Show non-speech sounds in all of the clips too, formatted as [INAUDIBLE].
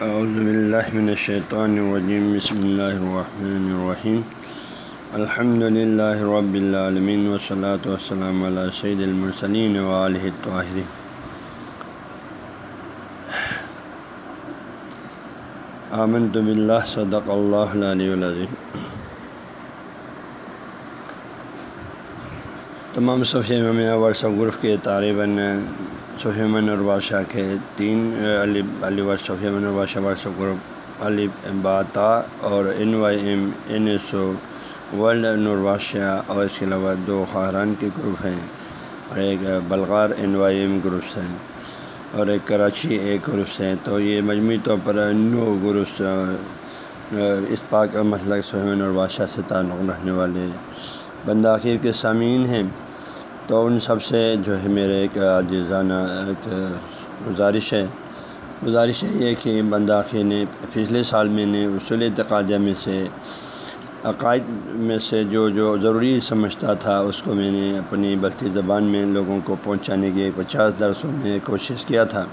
اعوذ باللہ من الشیطان الرجیم بسم اللہ الرحمن الرحیم الحمد للہ رب العالمین وصلاۃ والسلام علی سید المرسلین وعلیہ الطاہرین آمنت باللہ صدق اللہ علیہ العظیم تمام صفحے میں ورثہ غرف کے طالباً صفی من البادشاہ کے تین، علی علی ور صفی من البادشاہ ورثہ غرف علی باتا اور N Y M N S O world نربادشاہ اور اس کے علاوہ دو خاران کے گروپ ہیں اور ایک بلغار این وائی ایم گروپس ہیں اور ایک کراچی، ایک گروپس ہیں۔ تو یہ مجموعی طور پر نو گروپس اس پاک مسئلہ سہمن اور بادشاہ سے تعلق رکھنے والے بندہ آخر کے سامعین ہیں۔ تو ان سب سے جو ہے میرے ایک عزیزانہ ایک گزارش ہے۔ گزارش ہے یہ کہ بندہ آخر نے، پچھلے سال میں نے اصول اعتقادیہ میں سے، عقائد میں سے جو جو ضروری سمجھتا تھا، اس کو میں نے اپنی بلتی زبان میں لوگوں کو پہنچانے کی پچاس درسوں میں کوشش کیا تھا۔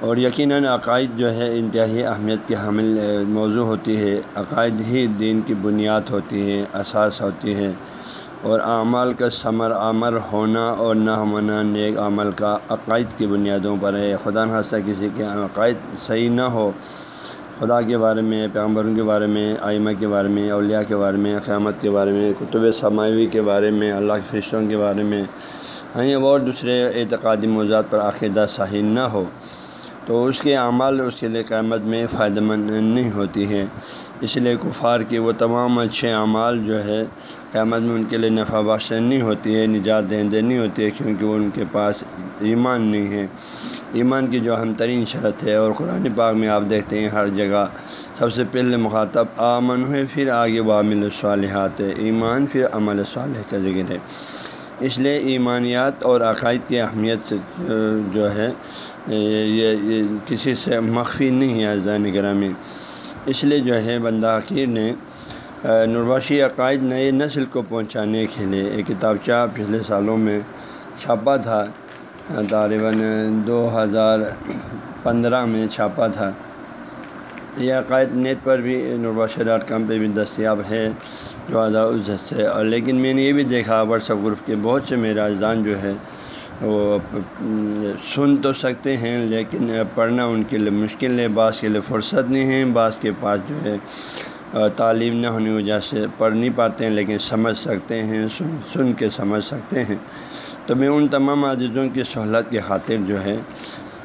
اور یقیناً عقائد جو ہے انتہائی اہمیت کے حامل موضوع ہوتی ہے۔ عقائد ہی دین کی بنیاد ہوتی ہے، اساس ہوتی ہے۔ اور اعمال کا ثمر عمر ہونا اور نہ ہونا نیک عمل کا عقائد کی بنیادوں پر ہے۔ خدا نخواستہ کسی کے عقائد صحیح نہ ہو، خدا کے بارے میں، پیغمبروں کے بارے میں، آئمہ کے بارے میں، اولیاء کے بارے میں، قیامت کے بارے میں، کتب سماوی کے بارے میں، اللہ کے فرشتوں کے بارے میں ہاں اور دوسرے اعتقادی موضوعات پر عقیدہ صحیح نہ ہو، تو اس کے اعمال اس کے لیے قیامت میں فائدہ مند نہیں ہوتی ہے اس لیے کفار کے وہ تمام اچھے اعمال جو ہے قیامت میں ان کے لیے نفع بخش نہیں ہوتی ہے، نجات دہندے نہیں ہوتی ہے، کیونکہ وہ ان کے پاس ایمان نہیں ہے۔ ایمان کی جو اہم ترین شرط ہے، اور قرآن پاک میں آپ دیکھتے ہیں ہر جگہ سب سے پہلے مخاطب آمن ہوئے پھر آگے وہ عامل صالحات ہے۔ ایمان، پھر عمل صالح کا ذکر ہے۔ اس لیے ایمانیات اور عقائد کی اہمیت سے جو ہے یہ کسی سے مخفی نہیں ہے زین گرامی اس لیے جو ہے، بندہ عقیر نے نرواشی عقائد نئے نسل کو پہنچانے کے لیے ایک کتابچہ پچھلے سالوں میں چھاپا تھا۔ طالباً دو ہزار پندرہ میں چھاپا تھا۔ یہ عقائد نیٹ پر بھی نرواشہ ڈاٹ کام پہ بھی دستیاب ہے جو ہزار اس سے۔ اور لیکن میں نے یہ بھی دیکھا واٹسپ گروپ کے بہت سے میرا اجزان جو ہے وہ سن تو سکتے ہیں لیکن پڑھنا ان کے لیے مشکل ہے، بعض کے لیے فرصت نہیں ہے، بعض کے پاس جو ہے تعلیم نہ ہونے کی وجہ سے پڑھ نہیں پاتے ہیں، لیکن سمجھ سکتے ہیں، سن سن کے سمجھ سکتے ہیں۔ تو میں ان تمام عزیزوں کی سہولت کی خاطر جو ہے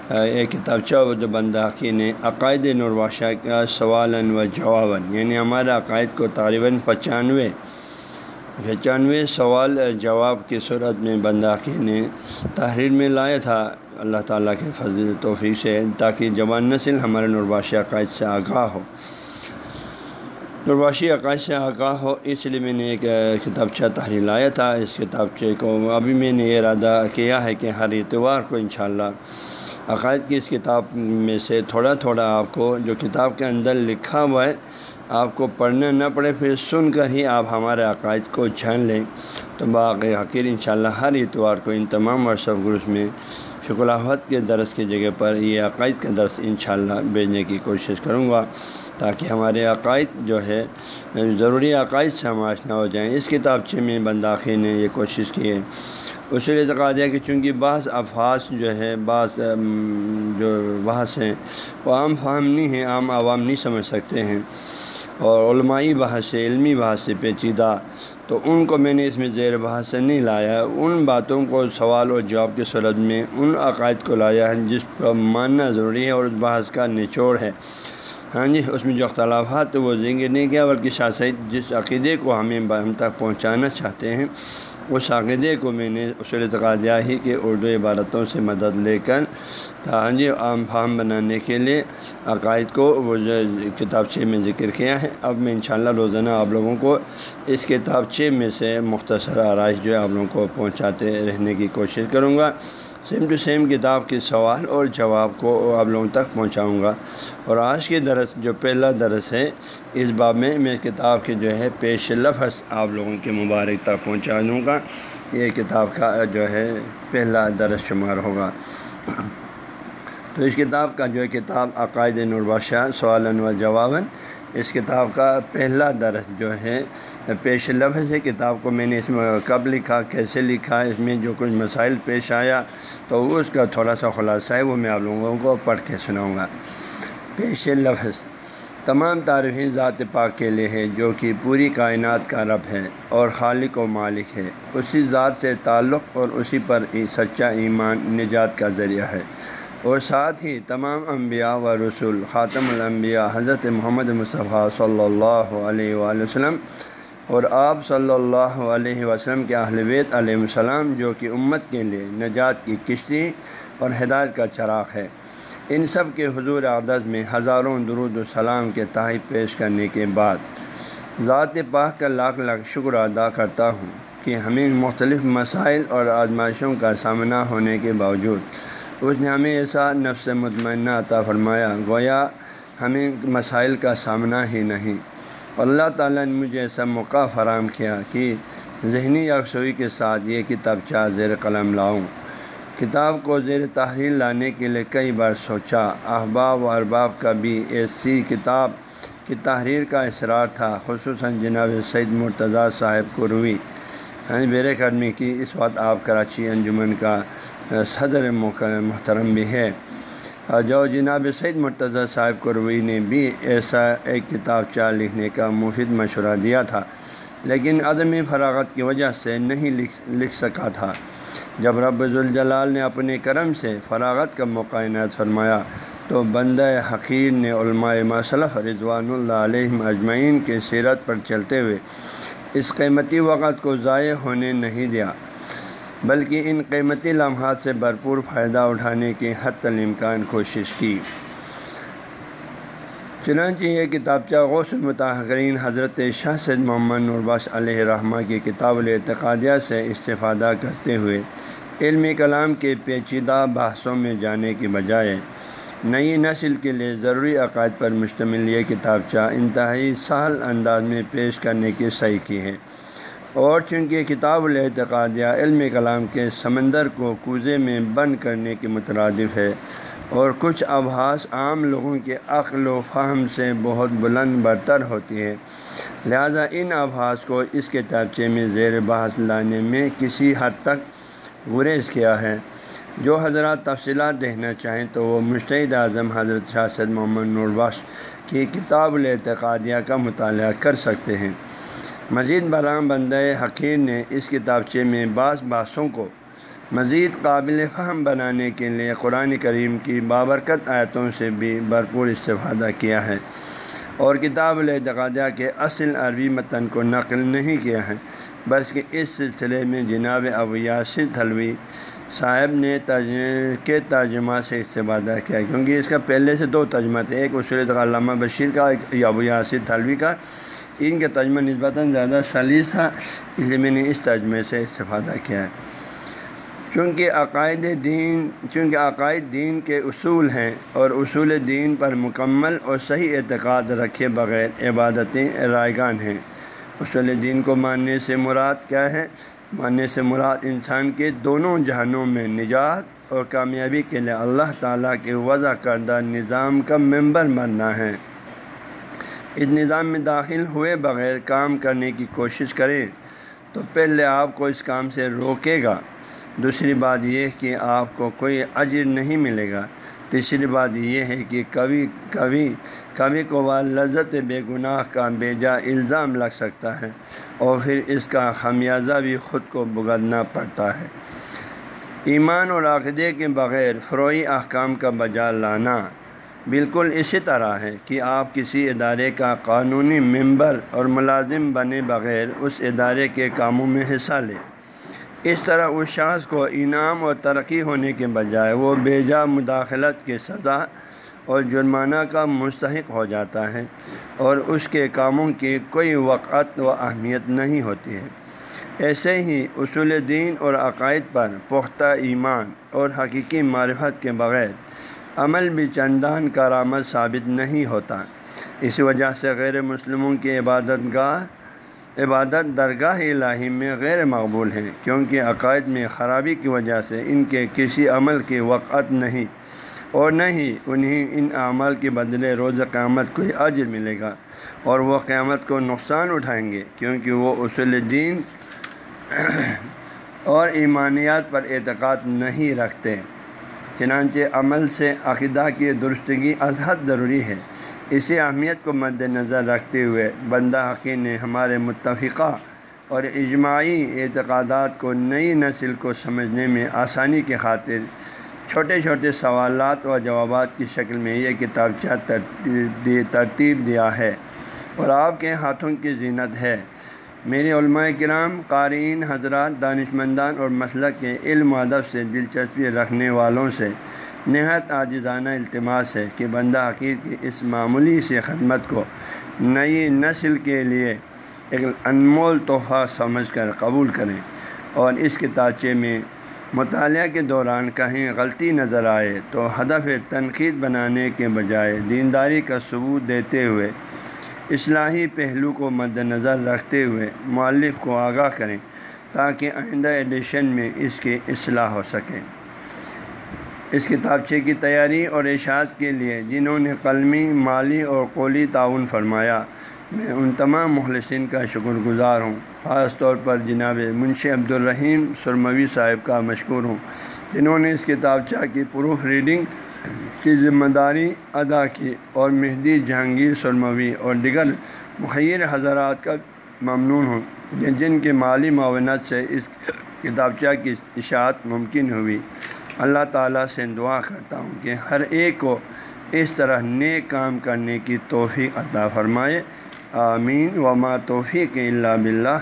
ایک کتابچہ جو بنداخی نے عقائد نرواشہ کا سوال و جواباً یعنی ہمارے عقائد کو طالباً پچانوے پچانوے سوال جواب کی صورت میں بنداخی نے تحریر میں لایا تھا۔ اللہ تعالیٰ کے فضل توفیق سے، تاکہ جوان نسل ہمارے نرواشی عقائد سے آگاہ ہو۔ نرواشی عقائد سے آگاہ ہو، اس لیے میں نے ایک کتابچہ تحریر لایا تھا۔ اس کتابچے کو ابھی میں نے یہ ارادہ کیا ہے کہ ہر اتوار کو انشاءاللہ عقائد کی اس کتاب میں سے تھوڑا تھوڑا آپ کو جو کتاب کے اندر لکھا ہوا ہے، آپ کو پڑھنا نہ پڑے، پھر سن کر ہی آپ ہمارے عقائد کو جھان لیں۔ تو باقی حقیر انشاءاللہ ہر اتوار کو ان تمام ورثہ گروس میں شکلاوت کے درس کی جگہ پر یہ عقائد کا درس انشاءاللہ بھیجنے کی کوشش کروں گا۔ تاکہ ہمارے عقائد جو ہے، ضروری عقائد سے ہم آشنا ہو جائیں۔ اس کتابچے میں بنداخی نے یہ کوشش کی ہے۔ اصول اعتقاد ہے کہ چونکہ بعض افاظ جو ہے، بعض جو بحث ہیں، وہ عام فہم نہیں ہیں، عام عوام نہیں سمجھ سکتے ہیں۔ اور علمائی بحث سے، علمی بحث سے پیچیدہ۔ تو ان کو میں نے اس میں زیر بحث سے نہیں لایا۔ ان باتوں کو سوال اور جواب کی صورت میں ان عقائد کو لایا ہے، جس کو ماننا ضروری ہے اور اس بحث کا نچوڑ ہے۔ ہاں جی اس میں جو اختلافات وہ ذکر نہیں کیا، بلکہ شاہ سعید جس عقیدے کو ہمیں ہم تک پہنچانا چاہتے ہیں، اس عقیدے کو میں نے اصول اعتقادیہ ہی کہ اردو عبارتوں سے مدد لے کر ہاں جی عام فام بنانے کے لیے عقائد کو وہ جو کتابچے میں ذکر کیا ہے۔ اب میں انشاءاللہ روزانہ آپ لوگوں کو اس کتابچے میں سے مختصر آرائش جو ہے آپ لوگوں کو پہنچاتے رہنے کی کوشش کروں گا۔ سیم ٹو سیم کتاب کے سوال اور جواب کو آپ لوگوں تک پہنچاؤں گا۔ اور آج کے درس، جو پہلا درس ہے، اس باب میں میں کتاب کے جو ہے پیش لفظ آپ لوگوں کے مبارک تک پہنچا دوں گا۔ یہ کتاب کا جو ہے پہلا درس شمار ہوگا۔ تو اس کتاب کا جو ہے کتاب عقائد نرباشہ سوال و جواباً اس کتاب کا پہلا درس جو ہے، پیش لفظ ہے، کتاب کو میں نے اس میں کب لکھا، کیسے لکھا، اس میں جو کچھ مسائل پیش آیا، تو اس کا تھوڑا سا خلاصہ ہے، وہ میں آپ لوگوں کو پڑھ کے سناؤں گا۔ پیش لفظ تمام تعریفیں ذات پاک کے لیے ہے جو کہ پوری کائنات کا رب ہے اور خالق و مالک ہے۔ اسی ذات سے تعلق اور اسی پر سچا ایمان نجات کا ذریعہ ہے۔ اور ساتھ ہی تمام انبیاء و رسول، خاتم الانبیاء، حضرت محمد مصطفیٰ صلی اللہ علیہ وآلہ وسلم اور آپ صلی اللہ علیہ وسلم کے اہل بیت علیہ السلام، جو کہ امت کے لیے نجات کی کشتی اور ہدایت کا چراغ ہے۔ ان سب کے حضور عدد میں ہزاروں درود السلام کے تحائف پیش کرنے کے بعد ذات پاک کا لاکھ لاکھ شکر ادا کرتا ہوں کہ ہمیں مختلف مسائل اور آزمائشوں کا سامنا ہونے کے باوجود اس نے ہمیں ایسا نفس مطمئنہ عطا فرمایا، گویا ہمیں مسائل کا سامنا ہی نہیں۔ اللہ تعالیٰ نے مجھے ایسا موقع فراہم کیا کہ ذہنی یکسوئی کے ساتھ یہ کتاب چاہ زیر قلم لاؤں۔ کتاب کو زیر تحریر لانے کے لیے کئی بار سوچا۔ احباب و ارباب کا بھی ایسی کتاب کی تحریر کا اصرار تھا، خصوصاً جناب سید مرتضیٰ صاحب کو روئی ہاں بیر کرمی کی اس وقت آپ کراچی انجمن کا صدر محترم بھی ہے۔ جو جناب سید مرتضیٰ صاحب کو روئی نے بھی ایسا ایک کتاب چار لکھنے کا مفید مشورہ دیا تھا، لیکن عدم فراغت کی وجہ سے نہیں لکھ لکھ سکا تھا۔ جب رب الجلال نے اپنے کرم سے فراغت کا موقع عنایت فرمایا، تو بندہ حقیر نے علماء مصلف رضوان اللہ علیہ اجمعین کے سیرت پر چلتے ہوئے اس قیمتی وقت کو ضائع ہونے نہیں دیا۔ بلکہ ان قیمتی لمحات سے بھرپور فائدہ اٹھانے کی حت الامکان کوشش کی۔ چنانچہ یہ کتابچہ غوث المتحرین حضرت شاہ سید محمد نرباش علیہ رحمہ کی کتاب الاعتقادیہ سے استفادہ کرتے ہوئے علمی کلام کے پیچیدہ بحثوں میں جانے کی بجائے نئی نسل کے لیے ضروری عقائد پر مشتمل یہ کتابچہ انتہائی سہل انداز میں پیش کرنے کی صحیح کی ہے۔ اور چونکہ کتاب الاعتقادیہ علم کلام کے سمندر کو کوزے میں بند کرنے کے مترادف ہے اور کچھ آبھاس عام لوگوں کے عقل و فہم سے بہت بلند برتر ہوتی ہے لہذا ان آبھاس کو اس کتابچے میں زیر بحث لانے میں کسی حد تک گریز کیا ہے۔ جو حضرات تفصیلات دیکھنا چاہیں تو وہ مشتعد اعظم حضرت شاہ سید محمد نورباش کی کتاب الاعتقادیہ کا مطالعہ کر سکتے ہیں۔ مزید برآں بندہ حقیر نے اس کتابچے میں بعض باسوں کو مزید قابل فہم بنانے کے لیے قرآن کریم کی بابرکت آیتوں سے بھی بھرپور استفادہ کیا ہے اور کتاب العتقادہ کے اصل عربی متن کو نقل نہیں کیا ہے۔ بلکہ اس سلسلے میں جناب ابو یاسر تھلوی صاحب نے کے ترجمہ سے استفادہ کیا کیونکہ اس کا پہلے سے دو ترجمہ تھے ایک اصول علامہ بشیر کا ایک ابو یاسر تھلوی کا۔ ان کا ترجمہ نسبتاً زیادہ سلیس تھا، اس لیے میں نے اس ترجمے سے استفادہ کیا ہے۔ چونکہ عقائد دین، چونکہ عقائد دین کے اصول ہیں اور اصول دین پر مکمل اور صحیح اعتقاد رکھے بغیر عبادتیں رائگان ہیں۔ اصول دین کو ماننے سے مراد کیا ہے؟ ماننے سے مراد انسان کے دونوں جہانوں میں نجات اور کامیابی کے لیے اللہ تعالیٰ کے وضع کردہ نظام کا ممبر بننا ہے۔ اس نظام میں داخل ہوئے بغیر کام کرنے کی کوشش کریں تو پہلے آپ کو اس کام سے روکے گا۔ دوسری بات یہ کہ آپ کو کوئی اجر نہیں ملے گا۔ تیسری بات یہ ہے کہ کبھی کبھی کبھی کبھار لذت بے گناہ کا بے جا الزام لگ سکتا ہے اور پھر اس کا خمیازہ بھی خود کو بگڑنا پڑتا ہے۔ ایمان اور عقدے کے بغیر فروئی احکام کا بجا لانا بالکل اسی طرح ہے کہ آپ کسی ادارے کا قانونی ممبر اور ملازم بنے بغیر اس ادارے کے کاموں میں حصہ لیں اس طرح اس شخص کو انعام اور ترقی ہونے کے بجائے وہ بے جا مداخلت کے سزا اور جرمانہ کا مستحق ہو جاتا ہے اور اس کے کاموں کی کوئی وقت و اہمیت نہیں ہوتی ہے۔ ایسے ہی اصول دین اور عقائد پر پختہ ایمان اور حقیقی معرفت کے بغیر عمل بھی چندان کارآمد ثابت نہیں ہوتا۔ اس وجہ سے غیر مسلموں کی عبادت گاہ، عبادت درگاہ الہی میں غیر مقبول ہیں کیونکہ عقائد میں خرابی کی وجہ سے ان کے کسی عمل کی وقت نہیں۔ اور نہ ہی انہیں ان اعمال کے بدلے روز قیامت کوئی عجر ملے گا اور وہ قیامت کو نقصان اٹھائیں گے، کیونکہ وہ اصول دین [CLEARS THROAT] اور ایمانیات پر اعتقاد نہیں رکھتے۔ چنانچہ عمل سے عقیدہ کی درستگی ازحد ضروری ہے۔ اسی اہمیت کو مد نظر رکھتے ہوئے بندہ حقیق نے ہمارے متفقہ اور اجماعی اعتقادات کو نئی نسل کو سمجھنے میں آسانی کی خاطر چھوٹے چھوٹے سوالات و جوابات کی شکل میں یہ کتابچہ ترتیب دیا ہے اور آپ کے ہاتھوں کی زینت ہے۔ میرے علماء کرام، قارئین، حضرات، دانش مندان اور مسلک کے علم و ادب سے دلچسپی رکھنے والوں سے نہایت عاجزانہ التماس ہے کہ بندہ حقیر کی اس معمولی سے خدمت کو نئی نسل کے لیے ایک انمول تحفہ سمجھ کر قبول کریں اور اس کتابچے میں مطالعہ کے دوران کہیں غلطی نظر آئے تو ہدف تنقید بنانے کے بجائے دینداری کا ثبوت دیتے ہوئے، اصلاحی پہلو کو مد نظر رکھتے ہوئے مؤلف کو آگاہ کریں تاکہ آئندہ ایڈیشن میں اس کی اصلاح ہو سکے۔ اس کتابچے کی تیاری اور اشاعت کے لیے جنہوں نے قلمی، مالی اور قولی تعاون فرمایا میں ان تمام مخلصین کا شکر گزار ہوں۔ خاص طور پر جناب منشی عبدالرحیم سرموی صاحب کا مشکور ہوں۔ جنہوں نے اس کتابچہ کی پروف ریڈنگ کی ذمہ داری ادا کی اور مہدی جہانگیر سرموی اور دیگر مخیر حضرات کا ممنون ہوں۔ جن کے مالی معاونت سے اس کتابچہ کی اشاعت ممکن ہوئی۔ اللہ تعالیٰ سے دعا کرتا ہوں کہ ہر ایک کو اس طرح نیک کام کرنے کی توفیق عطا فرمائے۔ آمین، وما توفیق اللہ بلّہ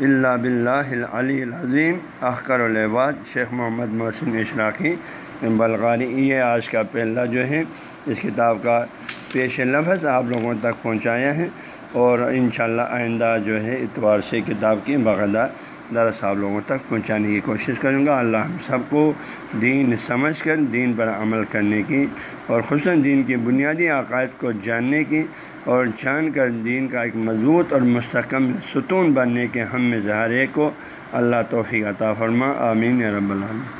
اللہ بلّہ علی العظیم۔ احکر العباد، شیخ محمد محسن اشراقی، بلغاری۔ یہ آج کا پہلا جو ہے، اس کتاب کا پیش لفظ آپ لوگوں تک پہنچایا ہے اور انشاءاللہ آئندہ جو ہے اتوار سے کتاب کی باقاعدہ درس آپ لوگوں تک پہنچانے کی کوشش کروں گا۔ اللہ ہم سب کو دین سمجھ کر، دین پر عمل کرنے کی اور خصوصاً دین کی بنیادی عقائد کو جاننے کی اور جان کر دین کا ایک مضبوط اور مستحکم ستون بننے کے ہم میں زہرے کو اللہ توفیق عطا فرما۔ آمین رب العالمین۔